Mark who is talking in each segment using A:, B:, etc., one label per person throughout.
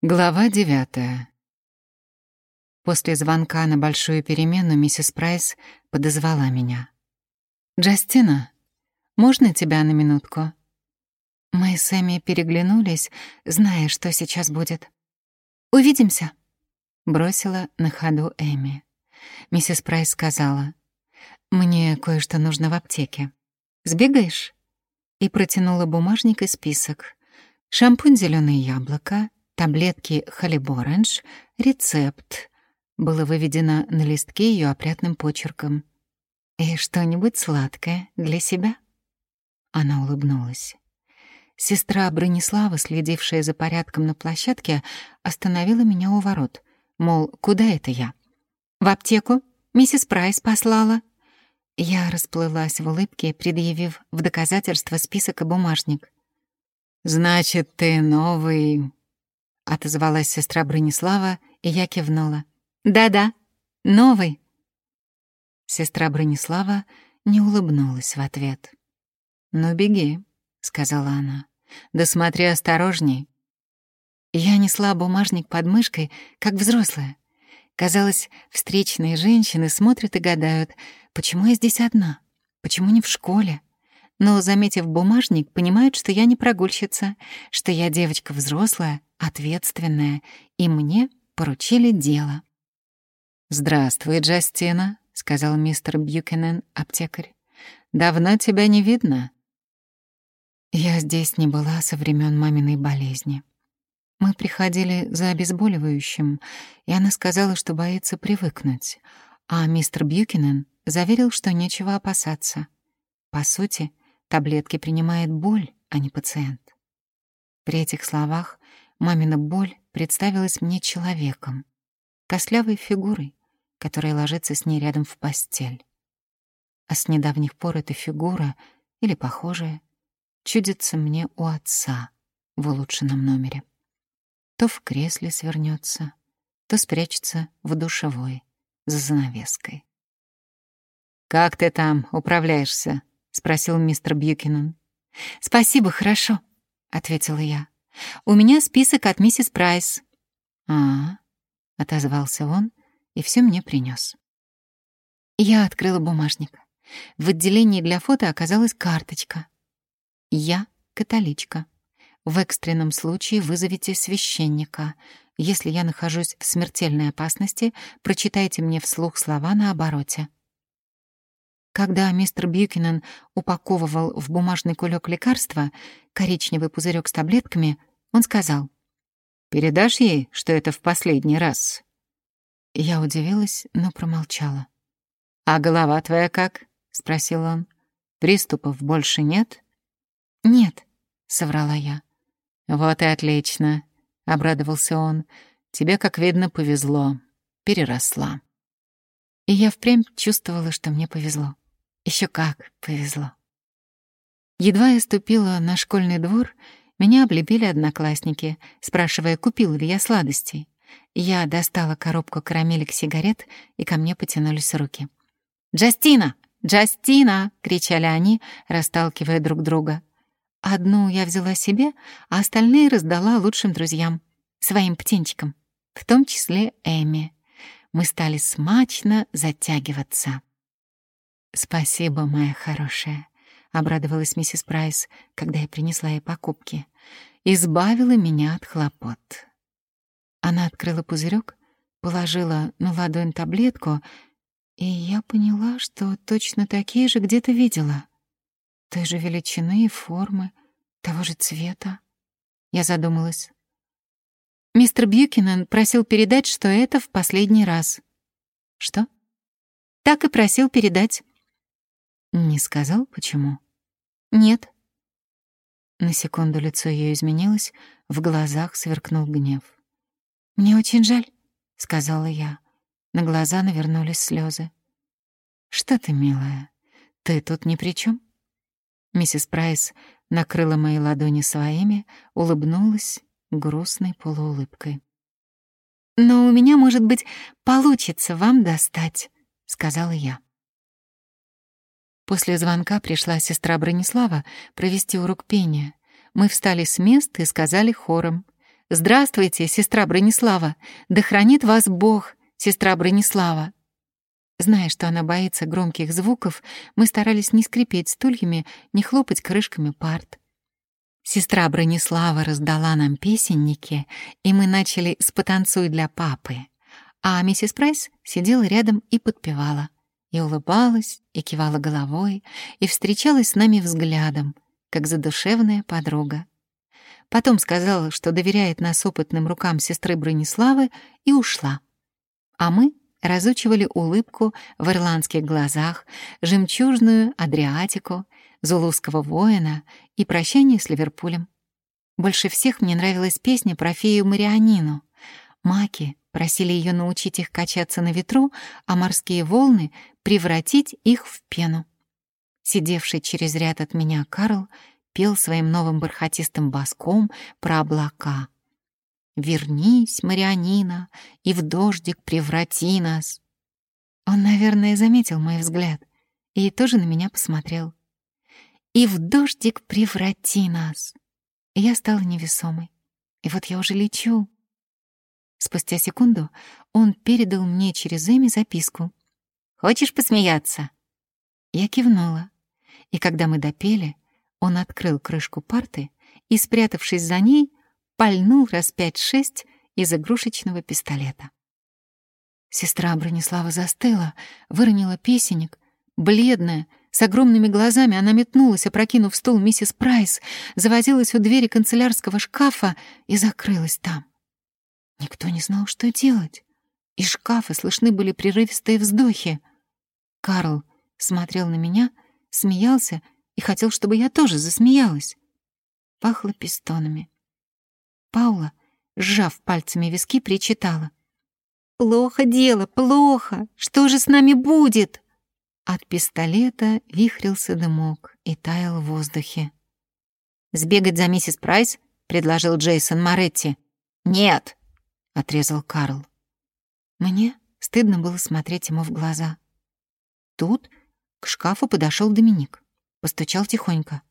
A: Глава девятая. После звонка на большую перемену миссис Прайс подозвала меня. «Джастина, можно тебя на минутку?» Мы с Эми переглянулись, зная, что сейчас будет. «Увидимся», — бросила на ходу Эми. Миссис Прайс сказала, «Мне кое-что нужно в аптеке. Сбегаешь?» И протянула бумажник и список. Шампунь «Зелёное яблоко», таблетки Халиборанж, рецепт. Было выведено на листке ее опрятным почерком. «И что-нибудь сладкое для себя?» Она улыбнулась. Сестра Бронислава, следившая за порядком на площадке, остановила меня у ворот. Мол, куда это я? «В аптеку. Миссис Прайс послала». Я расплылась в улыбке, предъявив в доказательство список и бумажник. «Значит, ты новый отозвалась сестра Бронислава, и я кивнула. «Да-да, новый». Сестра Бронислава не улыбнулась в ответ. «Ну, беги», — сказала она. «Да смотри осторожней». Я несла бумажник под мышкой, как взрослая. Казалось, встречные женщины смотрят и гадают, почему я здесь одна, почему не в школе, но, заметив бумажник, понимают, что я не прогульщица, что я девочка взрослая, ответственная, и мне поручили дело. «Здравствуй, Джастина», — сказал мистер Бьюкенен, аптекарь. «Давно тебя не видно». Я здесь не была со времен маминой болезни. Мы приходили за обезболивающим, и она сказала, что боится привыкнуть, а мистер Бьюкенен заверил, что нечего опасаться. По сути, Таблетки принимает боль, а не пациент. При этих словах мамина боль представилась мне человеком, костлявой фигурой, которая ложится с ней рядом в постель. А с недавних пор эта фигура, или похожая, чудится мне у отца в улучшенном номере. То в кресле свернется, то спрячется в душевой за занавеской. «Как ты там управляешься?» спросил мистер Бьюкинен. «Спасибо, хорошо», — ответила я. «У меня список от миссис Прайс». «А, — отозвался он и все мне принес. Я открыла бумажник. В отделении для фото оказалась карточка. «Я католичка. В экстренном случае вызовите священника. Если я нахожусь в смертельной опасности, прочитайте мне вслух слова на обороте». Когда мистер Бьюкинен упаковывал в бумажный кулек лекарства, коричневый пузырек с таблетками, он сказал, «Передашь ей, что это в последний раз?» Я удивилась, но промолчала. «А голова твоя как?» — спросил он. «Приступов больше нет?» «Нет», — соврала я. «Вот и отлично», — обрадовался он. «Тебе, как видно, повезло. Переросла». И я впрямь чувствовала, что мне повезло. Еще как повезло. Едва я ступила на школьный двор, меня облепили одноклассники, спрашивая, купила ли я сладостей. Я достала коробку карамелек сигарет, и ко мне потянулись руки. «Джастина! Джастина!» — кричали они, расталкивая друг друга. Одну я взяла себе, а остальные раздала лучшим друзьям, своим птенчикам, в том числе Эми. Мы стали смачно затягиваться. «Спасибо, моя хорошая», — обрадовалась миссис Прайс, когда я принесла ей покупки. «Избавила меня от хлопот». Она открыла пузырек, положила на ладонь таблетку, и я поняла, что точно такие же где-то видела. Той же величины и формы, того же цвета. Я задумалась. Мистер Бьюкинен просил передать, что это в последний раз. Что? Так и просил передать. Не сказал, почему? Нет. На секунду лицо ее изменилось, в глазах сверкнул гнев. «Мне очень жаль», — сказала я. На глаза навернулись слезы. «Что ты, милая, ты тут ни при чем? Миссис Прайс накрыла мои ладони своими, улыбнулась грустной полуулыбкой. «Но у меня, может быть, получится вам достать», — сказала я. После звонка пришла сестра Бронислава провести урок пения. Мы встали с мест и сказали хором «Здравствуйте, сестра Бронислава! Да хранит вас Бог, сестра Бронислава!» Зная, что она боится громких звуков, мы старались не скрипеть стульями, не хлопать крышками парт. Сестра Бронислава раздала нам песенники, и мы начали с «Потанцуй для папы», а миссис Прайс сидела рядом и подпевала, и улыбалась, и кивала головой, и встречалась с нами взглядом, как задушевная подруга. Потом сказала, что доверяет нас опытным рукам сестры Брониславы, и ушла. А мы разучивали улыбку в ирландских глазах, жемчужную Адриатику, зулузского воина и прощание с Ливерпулем. Больше всех мне нравилась песня про фею Марианину. Маки просили ее научить их качаться на ветру, а морские волны превратить их в пену. Сидевший через ряд от меня Карл пел своим новым бархатистым баском про облака — Вернись, Марианина, и в дождик преврати нас. Он, наверное, заметил мой взгляд и тоже на меня посмотрел. И в дождик преврати нас. Я стала невесомой. И вот я уже лечу. Спустя секунду он передал мне через Эми записку. «Хочешь посмеяться?» Я кивнула. И когда мы допели, он открыл крышку парты и, спрятавшись за ней, пальнул раз пять-шесть из игрушечного пистолета. Сестра Бронислава застыла, выронила песенник. Бледная, с огромными глазами она метнулась, опрокинув стул миссис Прайс, завозилась у двери канцелярского шкафа и закрылась там. Никто не знал, что делать. Из шкафа слышны были прерывистые вздохи. Карл смотрел на меня, смеялся и хотел, чтобы я тоже засмеялась. Пахло пистонами. Паула, сжав пальцами виски, причитала. «Плохо дело, плохо! Что же с нами будет?» От пистолета вихрился дымок и таял в воздухе. «Сбегать за миссис Прайс?» — предложил Джейсон Моретти. «Нет!» — отрезал Карл. Мне стыдно было смотреть ему в глаза. Тут к шкафу подошел Доминик. Постучал тихонько.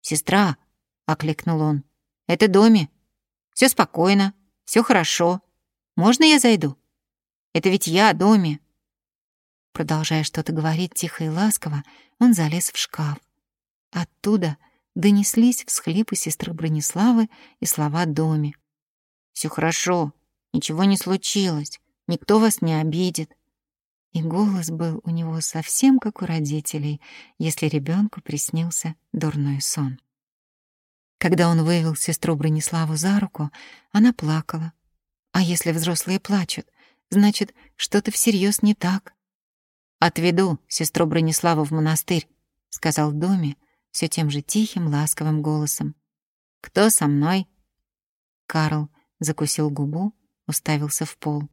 A: «Сестра!» — окликнул он. «Это Доми. Все спокойно, все хорошо. Можно я зайду? Это ведь я, Доми. Продолжая что-то говорить тихо и ласково, он залез в шкаф. Оттуда донеслись всхлипы сестры Брониславы и слова Доми. Все хорошо, ничего не случилось, никто вас не обидит. И голос был у него совсем как у родителей, если ребенку приснился дурной сон. Когда он вывел сестру Брониславу за руку, она плакала. А если взрослые плачут, значит, что-то всерьез не так. «Отведу сестру Брониславу в монастырь», — сказал Доми все тем же тихим, ласковым голосом. «Кто со мной?» Карл закусил губу, уставился в пол.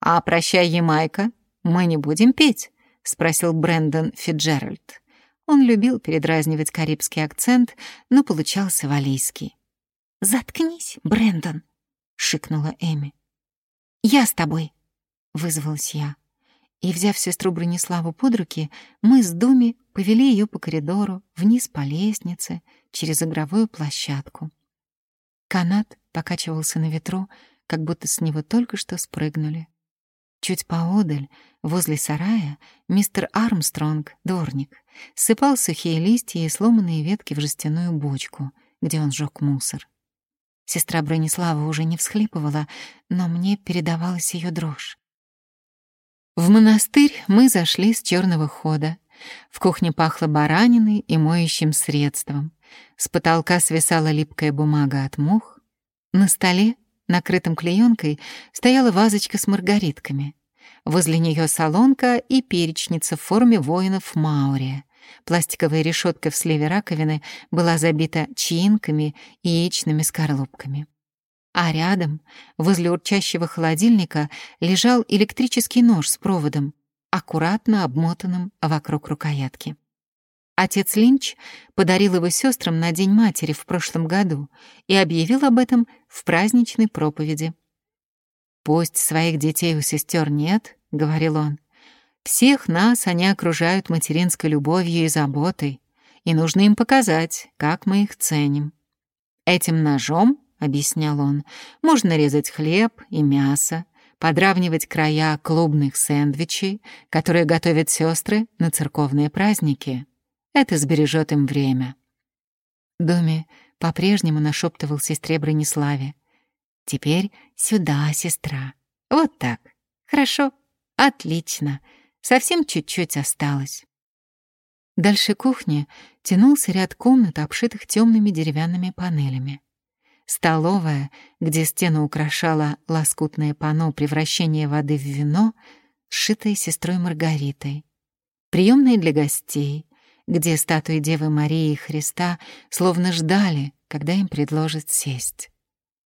A: «А прощай, Ямайка, мы не будем петь?» — спросил Брэндон Фиджеральд. Он любил передразнивать карибский акцент, но получался валийский. «Заткнись, Брэндон!» — шикнула Эми. «Я с тобой!» — вызвалась я. И, взяв сестру Брониславу под руки, мы с Думи повели ее по коридору, вниз по лестнице, через игровую площадку. Канат покачивался на ветру, как будто с него только что спрыгнули. Чуть поодаль, возле сарая, мистер Армстронг, дворник, сыпал сухие листья и сломанные ветки в жестяную бочку, где он сжег мусор. Сестра Бронислава уже не всхлипывала, но мне передавалась ее дрожь. В монастырь мы зашли с черного хода. В кухне пахло бараниной и моющим средством. С потолка свисала липкая бумага от мух. На столе Накрытым клеенкой стояла вазочка с маргаритками. Возле нее солонка и перечница в форме воинов Маурия. Пластиковая решетка в сливе раковины была забита чаинками и яичными скорлупками. А рядом, возле урчащего холодильника, лежал электрический нож с проводом, аккуратно обмотанным вокруг рукоятки. Отец Линч подарил его сестрам на День матери в прошлом году и объявил об этом в праздничной проповеди. «Пусть своих детей у сестер нет», — говорил он, «всех нас они окружают материнской любовью и заботой, и нужно им показать, как мы их ценим. Этим ножом объяснял он. «Можно резать хлеб и мясо, подравнивать края клубных сэндвичей, которые готовят сестры на церковные праздники. Это сбережет им время». Доме по-прежнему нашептывал сестре Брониславе. «Теперь сюда, сестра. Вот так. Хорошо. Отлично. Совсем чуть-чуть осталось». Дальше кухни тянулся ряд комнат, обшитых темными деревянными панелями. Столовая, где стену украшало лоскутное панно превращения воды в вино, сшитое сестрой Маргаритой. Приемная для гостей, где статуи Девы Марии и Христа словно ждали, когда им предложат сесть.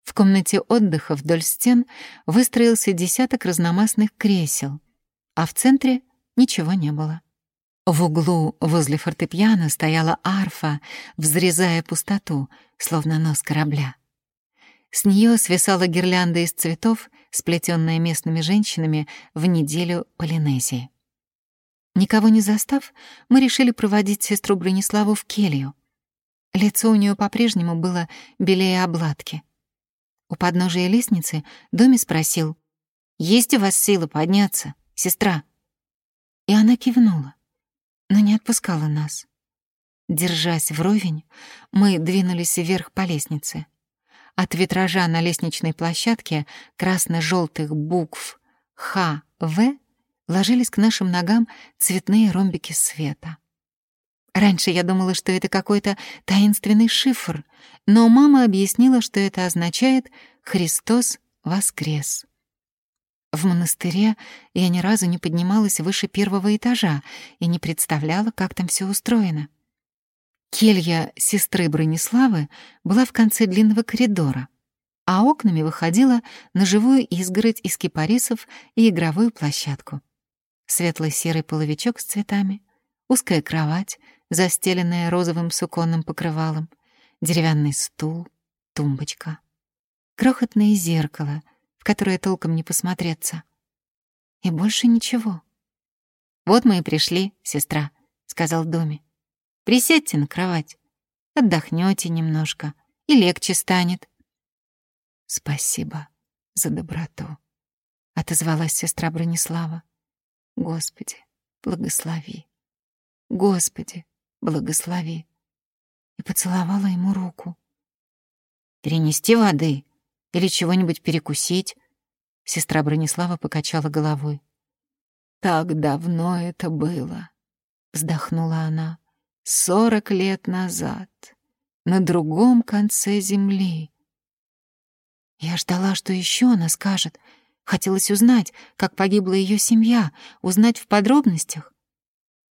A: В комнате отдыха вдоль стен выстроился десяток разномастных кресел, а в центре ничего не было. В углу возле фортепиано стояла арфа, взрезая пустоту, словно нос корабля. С нее свисала гирлянда из цветов, сплетенная местными женщинами в неделю Полинезии. Никого не застав, мы решили проводить сестру Брониславу в келью. Лицо у нее по-прежнему было белее обладки. У подножия лестницы Доми спросил, «Есть у вас силы подняться, сестра?» И она кивнула но не отпускала нас. Держась вровень, мы двинулись вверх по лестнице. От витража на лестничной площадке красно-желтых букв Х, В ложились к нашим ногам цветные ромбики света. Раньше я думала, что это какой-то таинственный шифр, но мама объяснила, что это означает «Христос воскрес». В монастыре я ни разу не поднималась выше первого этажа и не представляла, как там все устроено. Келья сестры Брониславы была в конце длинного коридора, а окнами выходила на живую изгородь из кипарисов и игровую площадку. Светло-серый половичок с цветами, узкая кровать, застеленная розовым суконным покрывалом, деревянный стул, тумбочка, крохотное зеркало — которое толком не посмотреться. И больше ничего. «Вот мы и пришли, сестра», — сказал Доми. «Присядьте на кровать, отдохнете немножко, и легче станет». «Спасибо за доброту», — отозвалась сестра Бронислава. «Господи, благослови! Господи, благослови!» И поцеловала ему руку. «Перенести воды?» Или чего-нибудь перекусить?» Сестра Бронислава покачала головой. «Так давно это было», — вздохнула она. «Сорок лет назад, на другом конце земли». Я ждала, что еще она скажет. Хотелось узнать, как погибла ее семья, узнать в подробностях.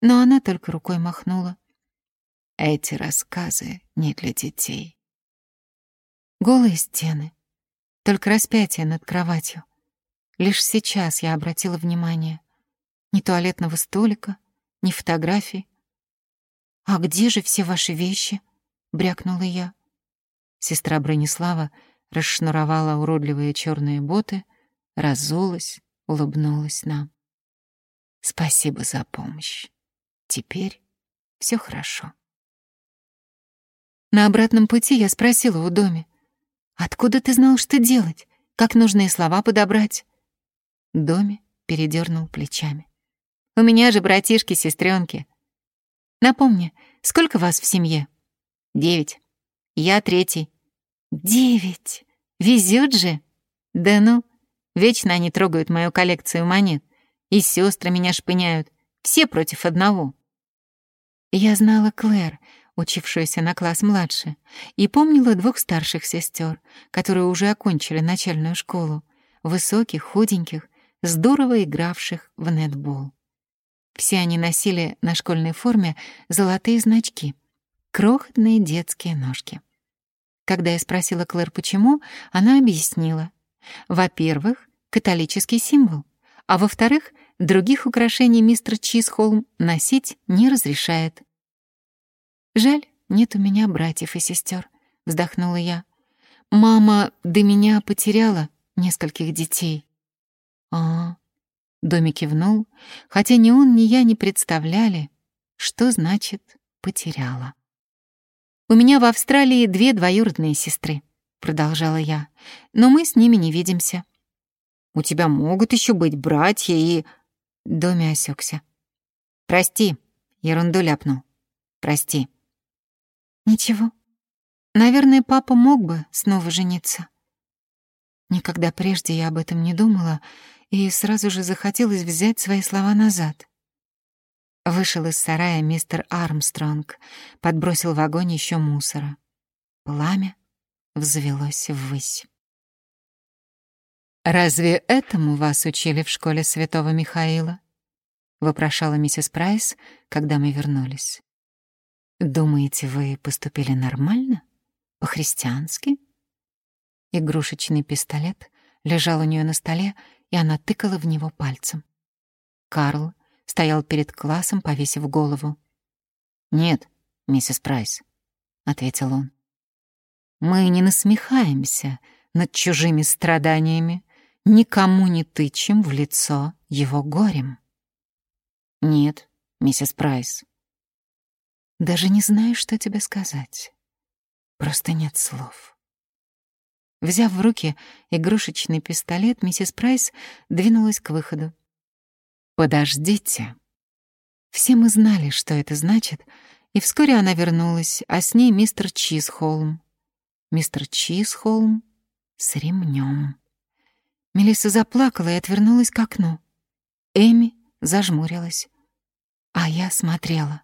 A: Но она только рукой махнула. Эти рассказы не для детей. Голые стены, только распятие над кроватью. Лишь сейчас я обратила внимание. Ни туалетного столика, ни фотографий. «А где же все ваши вещи?» — брякнула я. Сестра Бронислава расшнуровала уродливые черные боты, разулась, улыбнулась нам. «Спасибо за помощь. Теперь все хорошо». На обратном пути я спросила у доме, Откуда ты знал, что делать? Как нужные слова подобрать?» Доми передернул плечами. «У меня же братишки, сестренки. Напомни, сколько вас в семье?» «Девять. Я третий». «Девять! Везет же!» «Да ну, вечно они трогают мою коллекцию монет. И сестры меня шпыняют. Все против одного». Я знала Клэр, учившуюся на класс младше, и помнила двух старших сестер, которые уже окончили начальную школу, высоких, худеньких, здорово игравших в нетбол. Все они носили на школьной форме золотые значки, крохотные детские ножки. Когда я спросила Клэр, почему, она объяснила. Во-первых, католический символ, а во-вторых, других украшений мистер Чисхолм носить не разрешает. «Жаль, нет у меня братьев и сестер», — вздохнула я. «Мама до меня потеряла нескольких детей». «А, Доми кивнул, хотя ни он, ни я не представляли, что значит «потеряла». «У меня в Австралии две двоюродные сестры. — продолжала я, — «но мы с ними не видимся».
B: «У тебя могут еще быть братья и...»
A: Доми осекся.
B: «Прости, ерунду ляпнул. Прости».
A: «Ничего. Наверное, папа мог бы снова жениться». Никогда прежде я об этом не думала, и сразу же захотелось взять свои слова назад. Вышел из сарая мистер Армстронг, подбросил в огонь еще мусора. Пламя взвелось ввысь. «Разве этому вас учили в школе святого Михаила?» — вопрошала миссис Прайс, когда мы вернулись. «Думаете, вы поступили нормально? По-христиански?» Игрушечный пистолет лежал у нее на столе, и она тыкала в него пальцем. Карл стоял перед классом, повесив голову.
B: «Нет, миссис Прайс», — ответил он.
A: «Мы не насмехаемся над чужими страданиями, никому не тычем в лицо его горем».
B: «Нет, миссис Прайс».
A: «Даже не знаю, что тебе сказать. Просто нет слов». Взяв в руки игрушечный пистолет, миссис Прайс двинулась к выходу. «Подождите». Все мы знали, что это значит, и вскоре она вернулась, а с ней мистер Чизхолм. Мистер Чизхолм с ремнем. Мелисса заплакала и отвернулась к окну. Эми зажмурилась, а я смотрела.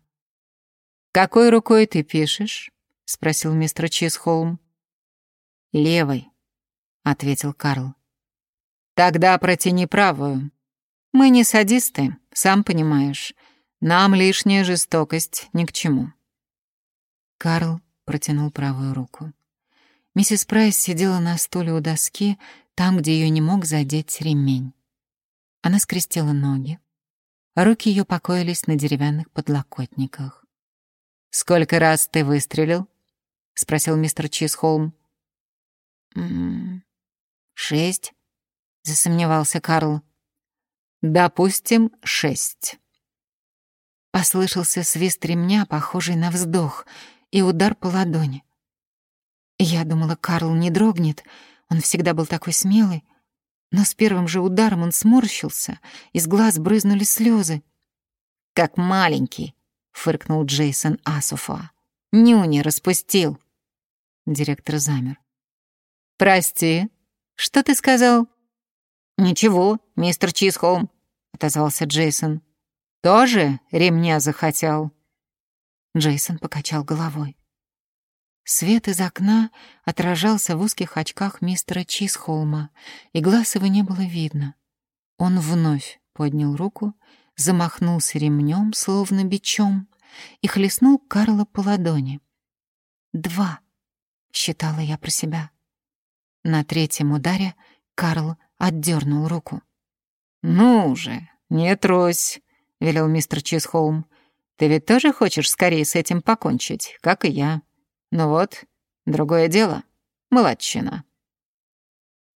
A: «Какой рукой ты пишешь?» — спросил мистер Чизхолм.
B: «Левой», — ответил Карл.
A: «Тогда протяни правую. Мы не садисты, сам понимаешь. Нам лишняя жестокость ни к чему». Карл протянул правую руку. Миссис Прайс сидела на стуле у доски, там, где ее не мог задеть ремень. Она скрестила ноги. Руки ее покоились на деревянных подлокотниках. «Сколько раз ты выстрелил?» — спросил мистер Чизхолм.
B: «М-м, «Шесть», — засомневался Карл.
A: «Допустим, шесть». Послышался свист ремня, похожий на вздох, и удар по ладони. Я думала, Карл не дрогнет, он всегда был такой смелый. Но с первым же ударом он сморщился, из глаз брызнули слезы.
B: «Как маленький», — фыркнул Джейсон Асуфа. «Нюни распустил».
A: Директор замер. «Прости, что ты сказал?»
B: «Ничего, мистер Чизхолм», — отозвался Джейсон.
A: «Тоже ремня захотел?» Джейсон покачал головой. Свет из окна отражался в узких очках мистера Чизхолма, и глаз его не было видно. Он вновь поднял руку, замахнулся ремнем, словно бичом, и хлестнул Карла по ладони. «Два», — считала я про себя. На третьем ударе Карл отдернул руку.
B: «Ну же, не трось», — велел мистер Чизхолм. «Ты ведь тоже хочешь скорее с этим покончить, как и я. Ну вот, другое дело. Молодчина».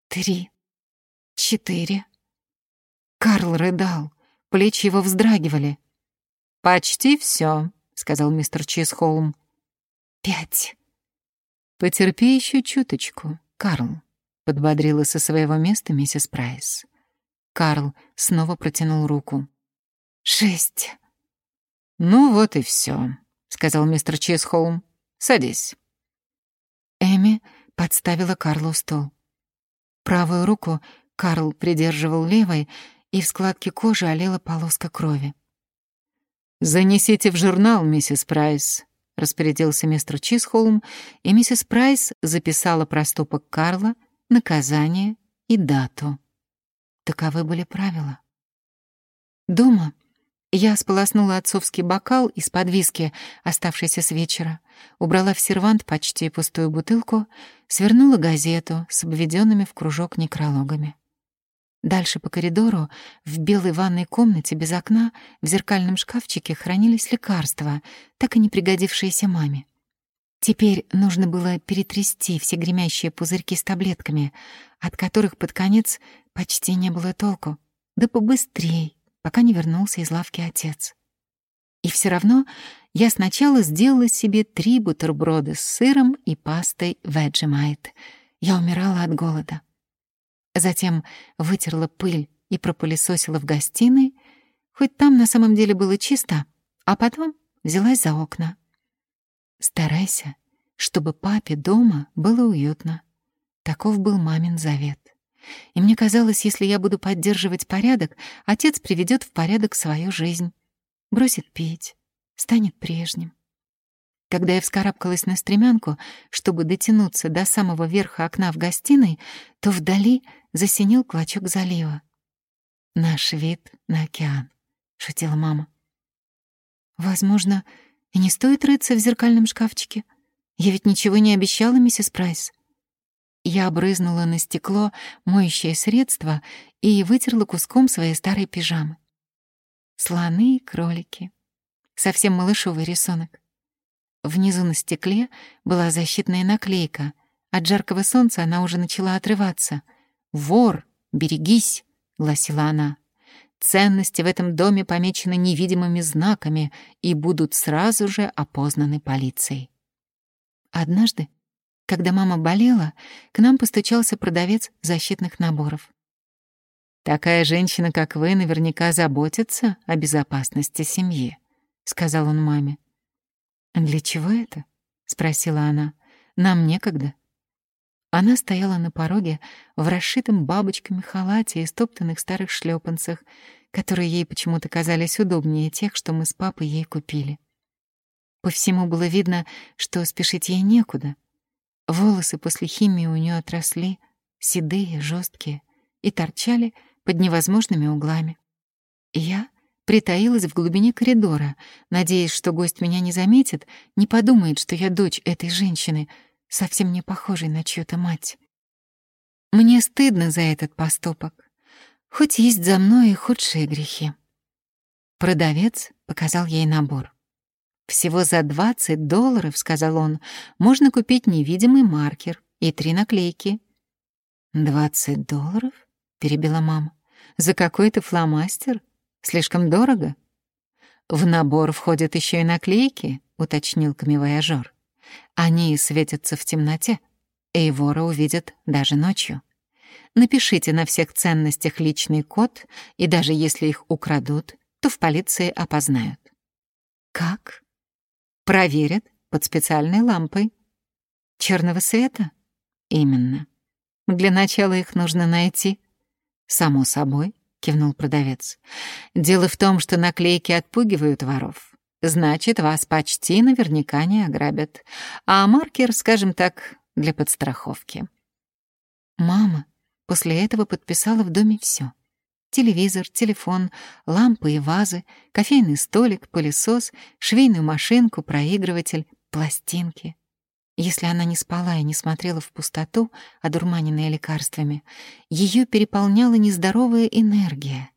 A: «Три, четыре». Карл рыдал, плечи его вздрагивали.
B: «Почти все, сказал мистер Чизхолм.
A: «Пять».
B: «Потерпи еще чуточку», «Карл», — подбодрила со своего места миссис Прайс.
A: Карл снова протянул руку. «Шесть».
B: «Ну вот и все, сказал мистер Чесхолм. «Садись».
A: Эми подставила Карлу стол. Правую руку Карл придерживал левой, и в складке кожи алела полоска крови.
B: «Занесите в журнал, миссис Прайс», — распорядился мистер Чисхолм, и миссис Прайс записала проступок Карла, наказание и дату. Таковы были правила.
A: Дома я сполоснула отцовский бокал из-под виски, оставшийся с вечера, убрала в сервант почти пустую бутылку, свернула газету с обведенными в кружок некрологами. Дальше по коридору, в белой ванной комнате без окна, в зеркальном шкафчике хранились лекарства, так и не пригодившиеся маме. Теперь нужно было перетрясти все гремящие пузырьки с таблетками, от которых под конец почти не было толку. Да побыстрей, пока не вернулся из лавки отец. И все равно я сначала сделала себе три бутерброда с сыром и пастой Vegemite. Я умирала от голода. Затем вытерла пыль и пропылесосила в гостиной, хоть там на самом деле было чисто, а потом взялась за окна. Старайся, чтобы папе дома было уютно. Таков был мамин завет. И мне казалось, если я буду поддерживать порядок, отец приведет в порядок свою жизнь, бросит пить, станет прежним. Когда я вскарабкалась на стремянку, чтобы дотянуться до самого верха окна в гостиной, то вдали засинел клочок залива. «Наш вид на океан», — шутила мама. «Возможно, и не стоит рыться в зеркальном шкафчике. Я ведь ничего не обещала, миссис Прайс». Я обрызнула на стекло моющее средство и вытерла куском своей старой пижамы. Слоны и кролики. Совсем малышовый рисунок. Внизу на стекле была защитная наклейка. От жаркого солнца она уже начала отрываться. «Вор, берегись!» — гласила она. «Ценности в этом доме помечены невидимыми знаками и будут сразу же опознаны полицией». Однажды когда мама болела, к нам постучался продавец защитных наборов. «Такая женщина, как вы, наверняка заботится о безопасности семьи», — сказал он маме. «Для чего это?» — спросила она. «Нам некогда». Она стояла на пороге в расшитом бабочками халате и стоптанных старых шлепанцах, которые ей почему-то казались удобнее тех, что мы с папой ей купили. По всему было видно, что спешить ей некуда. Волосы после химии у нее отросли, седые, жесткие, и торчали под невозможными углами. Я притаилась в глубине коридора, надеясь, что гость меня не заметит, не подумает, что я дочь этой женщины, совсем не похожей на чью-то мать. Мне стыдно за этот поступок, хоть есть за мной и худшие грехи. Продавец показал ей набор. «Всего за 20 долларов, — сказал он, — можно купить невидимый маркер и три наклейки». «Двадцать долларов?» — перебила мама. «За какой-то фломастер? Слишком дорого?» «В набор входят еще и наклейки», — уточнил камевояжёр. «Они светятся в темноте, и вора увидят даже ночью. Напишите на всех ценностях личный код, и даже если их украдут, то в полиции опознают». «Как?» Проверят под специальной лампой. Черного света? Именно. Для начала их нужно найти. Само собой, кивнул продавец. Дело в том, что наклейки отпугивают воров. Значит, вас почти наверняка не ограбят. А маркер, скажем так, для подстраховки. Мама после этого подписала в доме все: Телевизор, телефон, лампы и вазы, кофейный столик, пылесос, швейную машинку, проигрыватель, пластинки. Если она не спала и не смотрела в пустоту, одурманенная лекарствами, ее переполняла нездоровая энергия,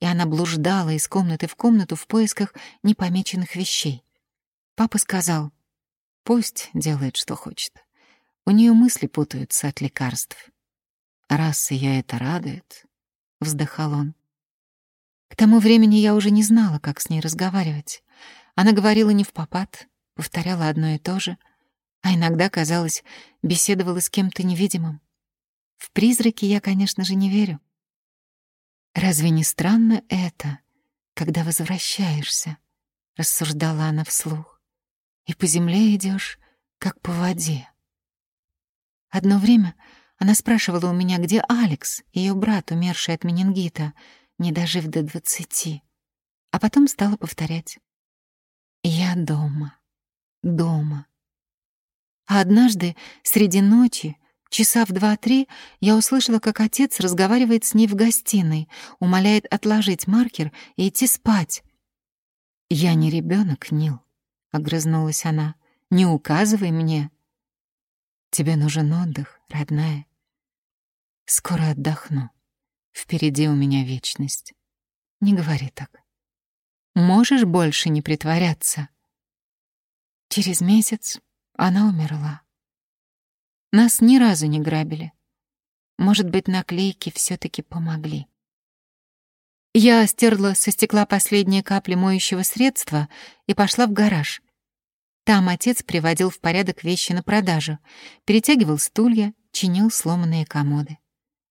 A: и она блуждала из комнаты в комнату в поисках непомеченных вещей. Папа сказал, «Пусть делает, что хочет. У нее мысли путаются от лекарств. Раз ее это радует, — вздыхал он. К тому времени я уже не знала, как с ней разговаривать. Она говорила не в попад, повторяла одно и то же, а иногда, казалось, беседовала с кем-то невидимым. В призраки я, конечно же, не верю. «Разве не странно это, когда возвращаешься?» — рассуждала она вслух. «И по земле идешь, как по воде». Одно время она спрашивала у меня, где Алекс, ее брат, умерший от менингита, не дожив до двадцати. А потом стала повторять. «Я дома, дома». А однажды, среди ночи, часа в два-три, я услышала, как отец разговаривает с ней в гостиной, умоляет отложить маркер и идти спать. «Я не ребенок, Нил», — огрызнулась она. «Не указывай мне». «Тебе нужен отдых, родная. Скоро отдохну. Впереди у меня вечность. Не говори так. Можешь больше не притворяться. Через месяц она умерла. Нас ни разу не грабили. Может быть, наклейки все таки помогли. Я стерла со стекла последние капли моющего средства и пошла в гараж. Там отец приводил в порядок вещи на продажу, перетягивал стулья, чинил сломанные комоды.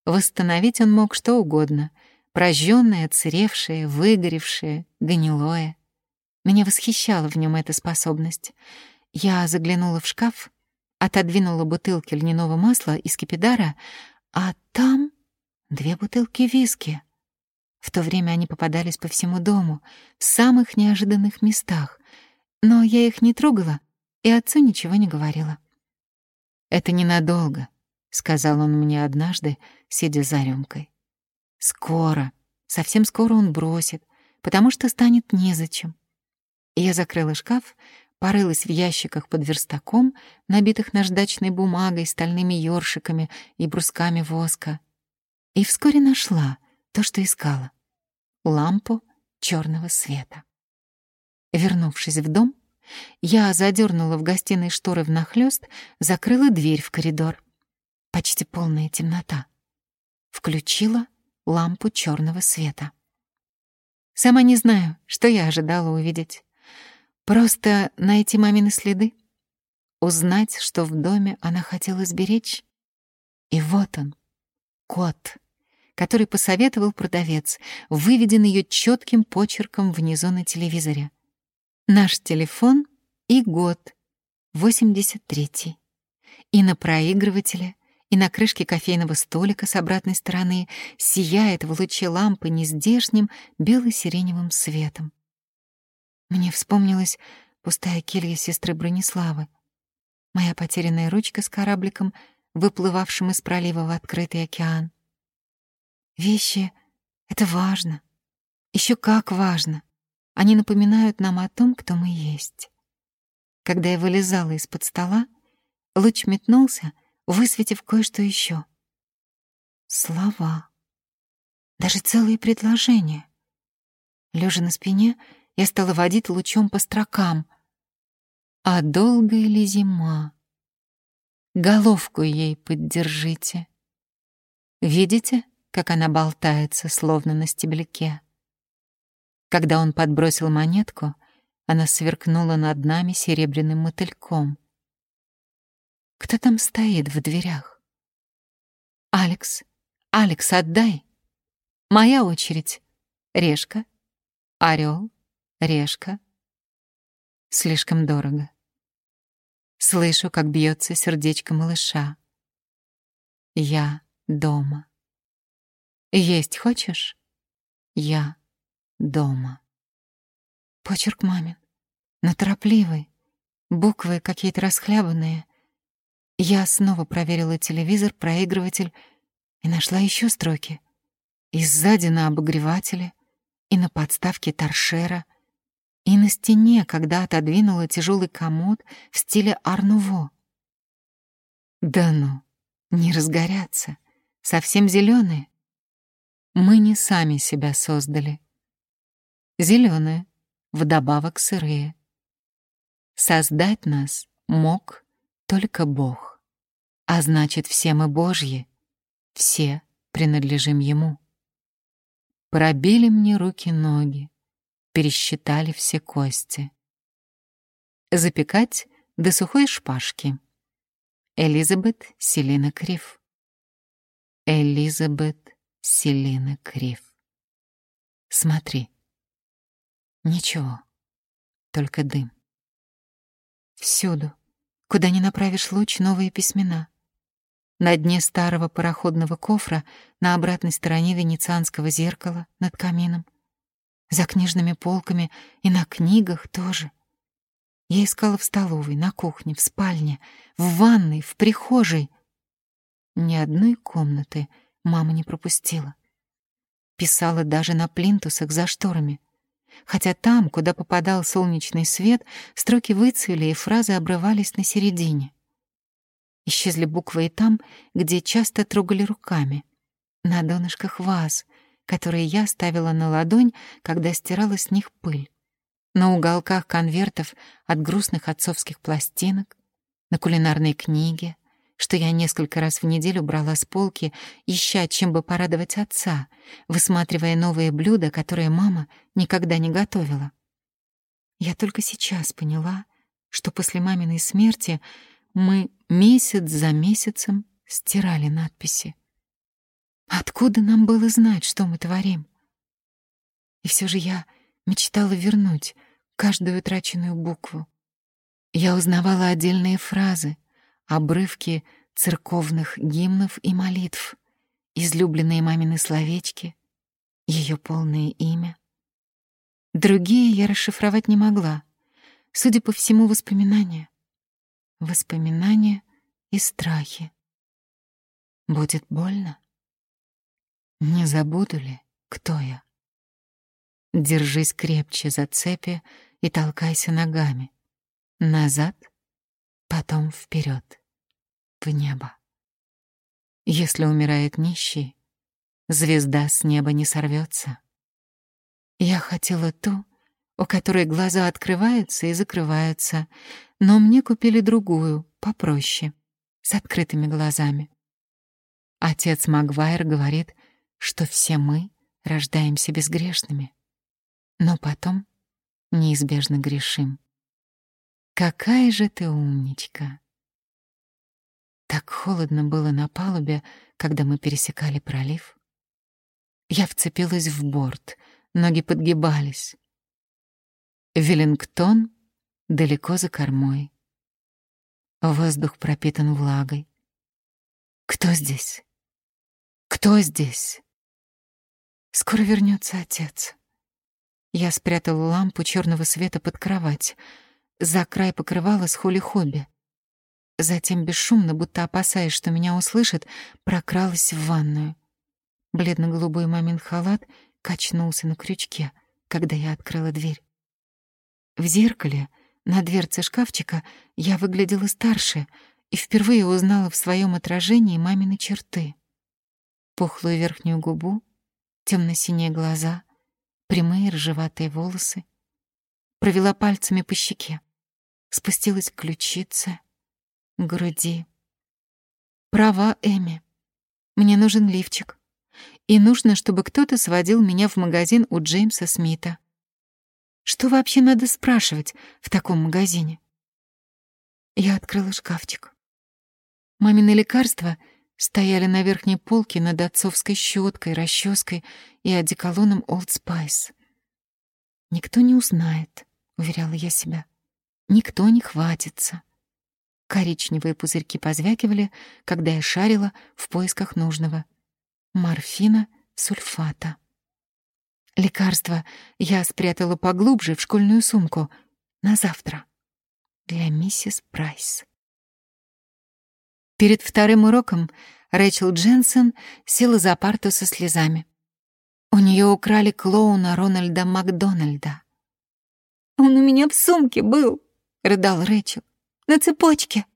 A: Восстановить он мог что угодно — прожжённое, отсыревшее, выгоревшее, гнилое. Меня восхищала в нем эта способность. Я заглянула в шкаф, отодвинула бутылки льняного масла из кипидара, а там две бутылки виски. В то время они попадались по всему дому, в самых неожиданных местах, но я их не трогала и отцу ничего не говорила. «Это ненадолго», — сказал он мне однажды, сидя за рюмкой. «Скоро, совсем скоро он бросит, потому что станет незачем». Я закрыла шкаф, порылась в ящиках под верстаком, набитых наждачной бумагой, стальными ёршиками и брусками воска, и вскоре нашла то, что искала — лампу черного света. Вернувшись в дом, я задернула в гостиной шторы внахлёст, закрыла дверь в коридор. Почти полная темнота. Включила лампу черного света. Сама не знаю, что я ожидала увидеть. Просто найти мамины следы, узнать, что в доме она хотела сберечь. И вот он, кот, который посоветовал продавец, выведен ее четким почерком внизу на телевизоре. Наш телефон и год, 83-й. И на проигрывателе, и на крышке кофейного столика с обратной стороны сияет в луче лампы нездешним бело-сиреневым светом. Мне вспомнилась пустая келья сестры Брониславы, моя потерянная ручка с корабликом, выплывавшим из пролива в открытый океан. Вещи — это важно. Еще как важно. Они напоминают нам о том, кто мы есть. Когда я вылезала из-под стола, луч метнулся, высветив кое-что еще. Слова. Даже целые предложения. Лежа на спине, я стала водить лучом по строкам. А долгая ли зима? Головку ей поддержите. Видите, как она болтается, словно на стебельке? Когда он подбросил монетку, она сверкнула над нами серебряным мотыльком. Кто там стоит в дверях? «Алекс, Алекс, отдай! Моя очередь! Решка, орел, решка. Слишком дорого. Слышу, как бьется сердечко малыша. Я дома. Есть хочешь? Я дома. Почерк мамин, но торопливый, буквы какие-то расхлябанные. Я снова проверила телевизор, проигрыватель и нашла еще строки. И сзади на обогревателе, и на подставке торшера, и на стене, когда отодвинула тяжелый комод в стиле Арнуво. Да ну, не разгорятся, совсем зеленые. Мы не сами себя создали зеленые, вдобавок сырые. Создать нас мог только Бог, а значит, все мы Божьи, все принадлежим Ему. Пробили мне руки-ноги, пересчитали все кости. Запекать до сухой шпажки. Элизабет Селина Крив. Элизабет Селина Крив. Смотри. Ничего, только дым. Всюду, куда ни направишь луч, новые письмена. На дне старого пароходного кофра, на обратной стороне венецианского зеркала, над камином. За книжными полками и на книгах тоже. Я искала в столовой, на кухне, в спальне, в ванной, в прихожей. Ни одной комнаты мама не пропустила. Писала даже на плинтусах за шторами хотя там, куда попадал солнечный свет, строки выцвели и фразы обрывались на середине. Исчезли буквы и там, где часто трогали руками, на донышках ваз, которые я ставила на ладонь, когда стирала с них пыль, на уголках конвертов от грустных отцовских пластинок, на кулинарной книге, что я несколько раз в неделю брала с полки, ища, чем бы порадовать отца, высматривая новые блюда, которые мама никогда не готовила. Я только сейчас поняла, что после маминой смерти мы месяц за месяцем стирали надписи. Откуда нам было знать, что мы творим? И все же я мечтала вернуть каждую утраченную букву. Я узнавала отдельные фразы, обрывки церковных гимнов и молитв, излюбленные мамины словечки, ее полное имя. Другие я расшифровать не могла. Судя по всему, воспоминания. Воспоминания и страхи. Будет больно? Не забуду ли, кто я? Держись крепче за цепи и толкайся ногами. Назад, потом вперед, в небо. Если умирает нищий, звезда с неба не сорвется. Я хотела ту, у которой глаза открываются и закрываются, но мне купили другую, попроще, с открытыми глазами. Отец Магуайр говорит, что все мы рождаемся безгрешными, но потом неизбежно грешим. Какая же ты умничка! Так холодно было на палубе, когда мы пересекали пролив. Я вцепилась в борт, ноги подгибались. Веллингтон далеко за кормой. Воздух пропитан влагой. Кто здесь? Кто здесь? Скоро вернется отец. Я спрятала лампу черного света под кровать, за край покрывала с холи-хобби. Затем бесшумно, будто опасаясь, что меня услышат, прокралась в ванную. Бледно-голубой мамин халат качнулся на крючке, когда я открыла дверь. В зеркале на дверце шкафчика я выглядела старше и впервые узнала в своем отражении мамины черты пухлую верхнюю губу, темно-синие глаза, прямые рыжеватые волосы. Провела пальцами по щеке, спустилась к ключице, груди. Права, Эми. Мне нужен лифчик. И нужно, чтобы кто-то сводил меня в магазин у Джеймса Смита. Что вообще надо спрашивать в таком магазине? Я открыла шкафчик. Мамины лекарства — стояли на верхней полке над отцовской щеткой, расческой и одеколоном Old Spice. «Никто не узнает», — уверяла я себя. «Никто не хватится». Коричневые пузырьки позвякивали, когда я шарила в поисках нужного. Морфина, сульфата. Лекарство я спрятала поглубже в школьную сумку на завтра для миссис Прайс. Перед вторым уроком Рэчел Дженсен села за парту со слезами. У нее украли клоуна Рональда Макдональда. «Он у меня в сумке был», — рыдал Рэчел. «На цепочке».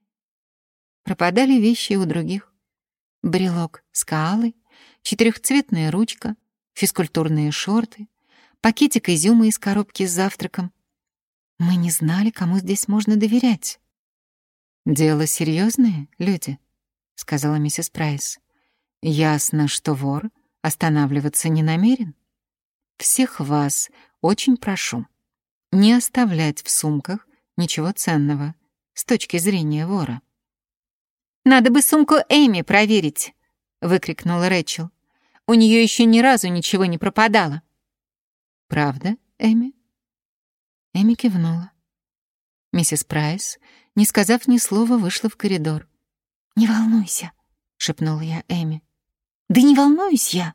A: Пропадали вещи у других. Брелок с каалой, четырехцветная ручка, физкультурные шорты, пакетик изюма из коробки с завтраком. Мы не знали, кому здесь можно доверять. «Дело серьезное, люди», — сказала миссис Прайс. «Ясно, что вор останавливаться не намерен. Всех вас очень прошу не оставлять в сумках ничего ценного с точки зрения вора». «Надо бы сумку Эми проверить», — выкрикнула Рэчел. «У нее еще ни разу ничего не пропадало». «Правда, Эми?» Эми кивнула. Миссис Прайс не сказав ни слова, вышла в коридор. «Не волнуйся», — шепнула я Эми. «Да не волнуюсь я!»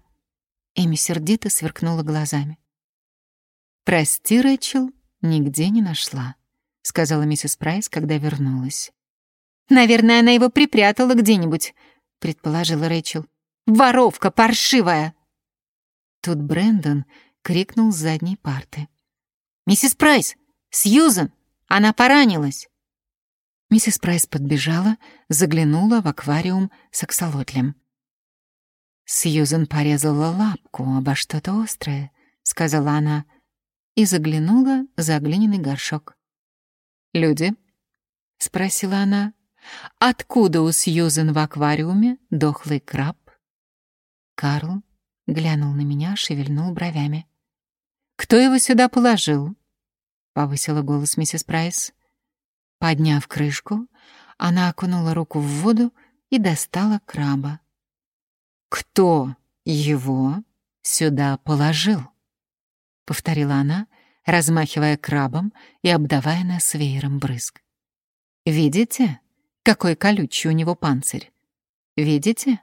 A: Эми сердито сверкнула глазами. «Прости, Рэчел, нигде не нашла», — сказала миссис Прайс, когда вернулась. «Наверное, она его припрятала где-нибудь», — предположила Рэчел. «Воровка паршивая!» Тут Брэндон крикнул с задней парты. «Миссис Прайс! Сьюзен! Она поранилась!» Миссис Прайс подбежала, заглянула в аквариум с аксолотлем. Сьюзен порезала лапку обо что-то острое, сказала она, и заглянула за глиняный горшок. «Люди?» — спросила она. «Откуда у Сьюзен в аквариуме дохлый краб?» Карл глянул на меня, шевельнул бровями. «Кто его сюда положил?» — повысила голос миссис Прайс. Подняв крышку, она окунула руку в воду и достала краба. «Кто его сюда положил?» — повторила она, размахивая крабом и обдавая нас веером брызг. «Видите, какой колючий у него панцирь? Видите?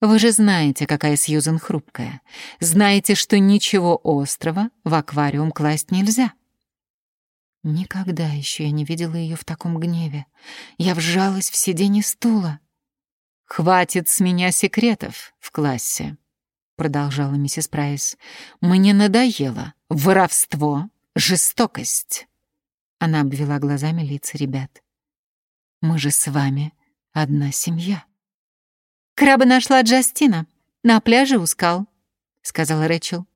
A: Вы же знаете, какая Сьюзен хрупкая. Знаете, что ничего острого в аквариум класть нельзя». Никогда еще я не видела ее в таком гневе. Я вжалась в сиденье стула. «Хватит с меня секретов в классе», — продолжала миссис Прайс. «Мне надоело воровство, жестокость». Она обвела глазами лица ребят. «Мы же с вами одна семья». «Краба нашла Джастина на пляже у скал», — сказала Рэчел.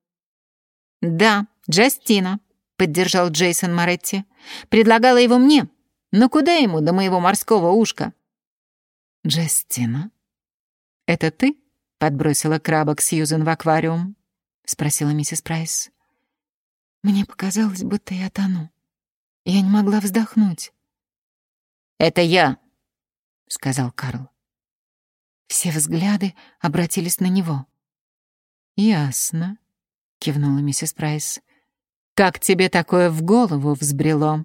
A: «Да, Джастина», — поддержал Джейсон Моретти. «Предлагала его мне, но куда ему до моего морского ушка?»
B: «Джастина, это ты подбросила краба к Сьюзен в аквариум?» — спросила миссис Прайс. Мне показалось, будто я тону. Я не могла вздохнуть.
A: «Это я», — сказал Карл.
B: Все взгляды обратились на него.
A: «Ясно», — кивнула миссис Прайс. «Как тебе такое в голову взбрело?»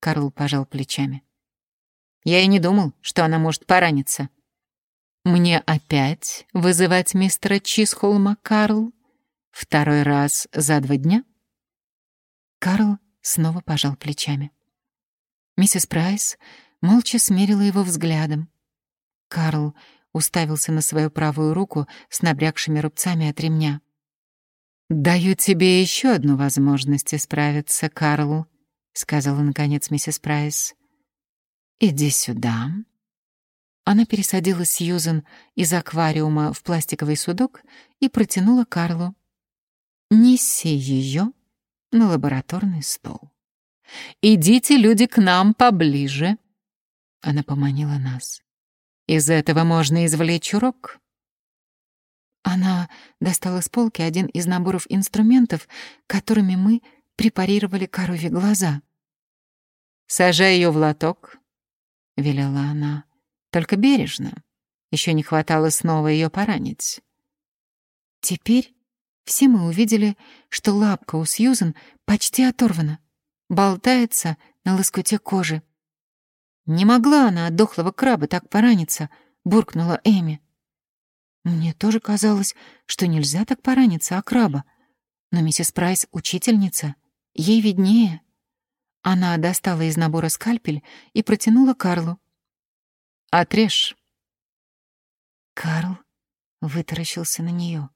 B: Карл пожал плечами.
A: Я и не думал, что она может пораниться. Мне опять вызывать мистера Чисхолма, Карл? Второй раз за два дня?
B: Карл снова пожал плечами. Миссис Прайс молча смерила его взглядом. Карл уставился на свою правую руку с набрякшими рубцами от ремня.
A: «Даю тебе еще одну возможность исправиться, Карл», — сказала, наконец, миссис Прайс. «Иди сюда».
B: Она пересадила Сьюзен из аквариума в пластиковый судок и протянула Карлу.
A: «Неси ее на лабораторный стол. Идите, люди, к нам поближе». Она поманила нас. «Из этого можно извлечь урок».
B: Она достала с полки один из наборов инструментов, которыми мы препарировали коровьи глаза.
A: «Сажай ее в лоток», — велела она. «Только бережно. Еще не хватало снова ее поранить».
B: Теперь все мы увидели, что лапка у Сьюзен почти оторвана, болтается на лоскуте кожи. «Не могла она от дохлого краба так пораниться», — буркнула Эми. Мне тоже казалось, что нельзя так пораниться о краба. Но миссис Прайс — учительница, ей виднее. Она достала из набора скальпель и протянула Карлу.
A: «Отрежь».
B: Карл вытаращился на нее.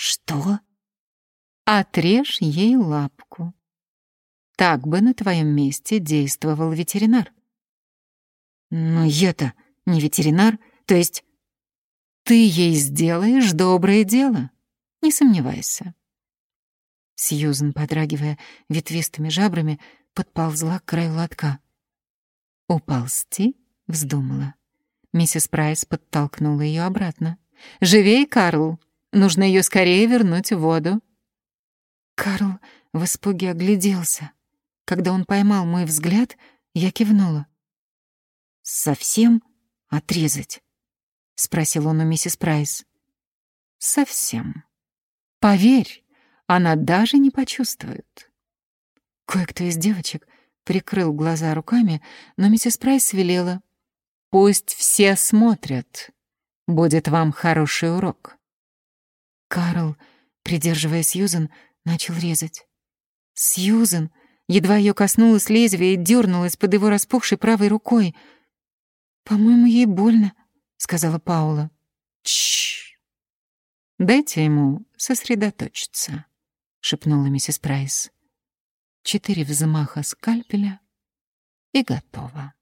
B: «Что?»
A: «Отрежь ей лапку. Так бы на твоем месте действовал ветеринар».
B: «Но я-то не ветеринар, то есть...»
A: «Ты ей сделаешь доброе дело, не сомневайся».
B: Сьюзен, подрагивая ветвистыми жабрами, подползла к краю лотка.
A: «Уползти?» — вздумала. Миссис Прайс подтолкнула ее обратно. «Живей, Карл! Нужно ее скорее вернуть в воду».
B: Карл в испуге огляделся. Когда он поймал мой взгляд, я кивнула. «Совсем отрезать?» — спросил он у миссис Прайс.
A: «Совсем. Поверь, она даже не почувствует».
B: Кое-кто из девочек прикрыл глаза руками, но миссис Прайс велела.
A: «Пусть все смотрят. Будет вам хороший урок».
B: Карл, придерживая Сьюзен, начал резать. Сьюзен едва ее коснулось лезвие, дернулась под его распухшей правой рукой. «По-моему, ей больно», — сказала Паула.
A: «Чш! Дайте ему сосредоточиться», — шепнула миссис Прайс. Четыре взмаха скальпеля и готово.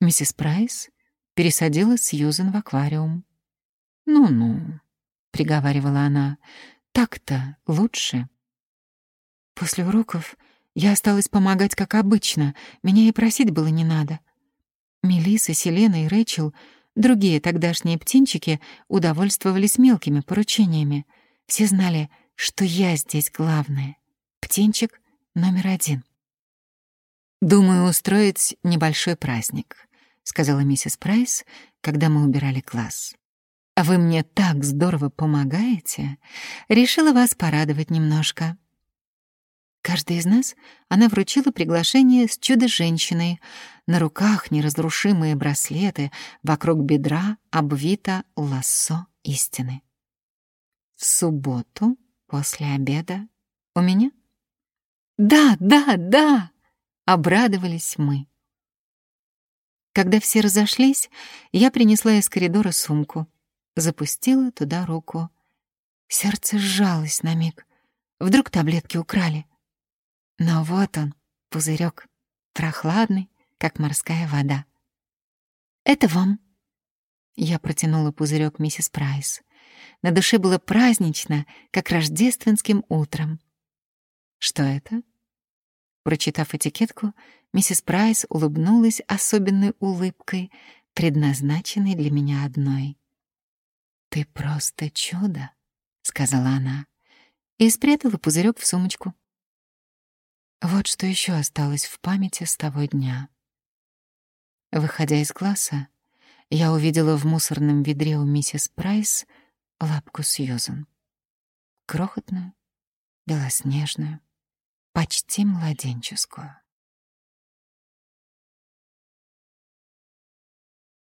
A: Миссис Прайс пересадила Сьюзен в аквариум. «Ну-ну», — приговаривала она, — «так-то лучше».
B: После уроков я осталась помогать, как обычно, меня и просить было не надо. Мелисса, Селена и Рэчел, другие тогдашние птенчики, удовольствовались мелкими поручениями. Все знали, что я здесь главная. Птенчик номер один.
A: Думаю устроить небольшой праздник. — сказала миссис Прайс, когда мы убирали класс. «Вы мне так здорово помогаете. Решила вас порадовать немножко». Каждый из нас она вручила приглашение с чудо-женщиной. На руках неразрушимые браслеты, вокруг бедра обвито лассо истины. В субботу после обеда у меня? Да, да, да! Обрадовались мы. Когда все разошлись, я принесла из коридора сумку, запустила туда руку. Сердце сжалось на миг. Вдруг таблетки украли. Но вот он, пузырек, прохладный, как морская вода. «Это вам». Я протянула пузырек миссис Прайс. На душе было празднично, как рождественским утром. «Что это?» Прочитав этикетку, миссис Прайс улыбнулась особенной улыбкой, предназначенной для меня одной. «Ты просто чудо», — сказала она, и спрятала пузырек в сумочку. Вот что еще осталось в памяти с того дня. Выходя из класса, я увидела в мусорном ведре у миссис Прайс лапку Сьюзан. Крохотную, белоснежную, почти младенческую.